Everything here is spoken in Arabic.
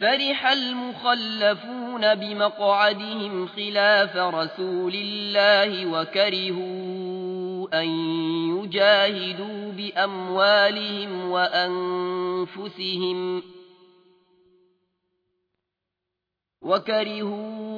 فرح المخلفون بمقعدهم خلاف رسول الله وكرهوا أن يجاهدوا بأموالهم وأنفسهم وكرهوا